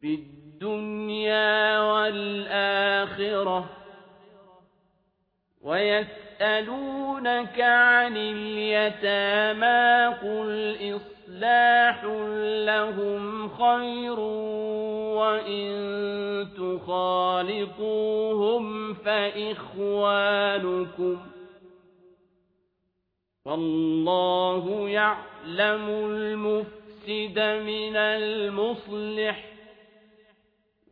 في الدنيا والآخرة ويسألونك عن اليتامى قل إصلاح لهم خير وإن تخالطوهم فإخوانكم والله يعلم المفسد من المصلح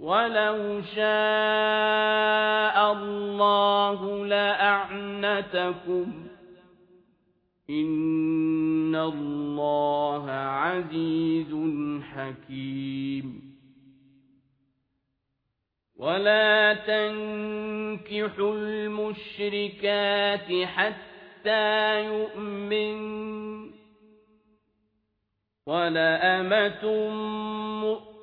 ولو شاء الله لأعنتكم إن الله عزيز حكيم ولا تنكحوا المشركات حتى يؤمن ولأمة مؤمنة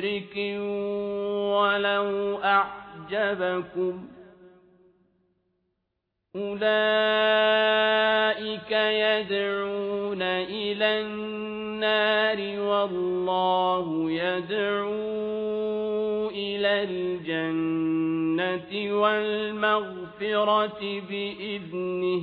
مشرك ولو أعجبكم أولئك يدعون إلى النار والله يدعو إلى الجنة والمغفرة بإذنه